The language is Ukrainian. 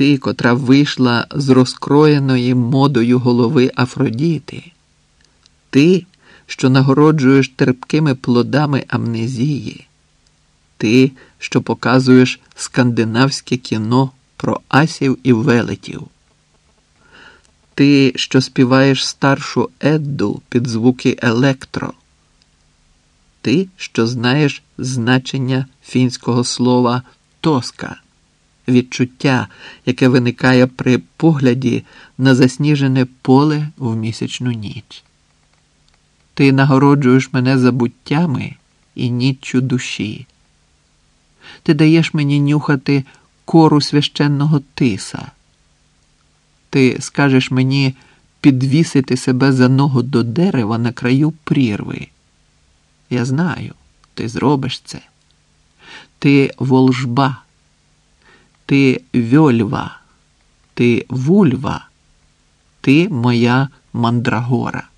Ти, котра вийшла з розкроєної модою голови Афродіти, ти, що нагороджуєш терпкими плодами амнезії, ти, що показуєш скандинавське кіно про асів і велетів. Ти, що співаєш старшу Едду під звуки електро. Ти, що знаєш значення фінського слова тоска, відчуття, яке виникає при погляді на засніжене поле в місячну ніч. Ти нагороджуєш мене забуттями і ніччю душі. Ти даєш мені нюхати кору священного тиса. Ти скажеш мені підвісити себе за ногу до дерева на краю прірви. Я знаю, ти зробиш це. Ти волжба, ти вьольва, ти вульва, ти моя мандрагора.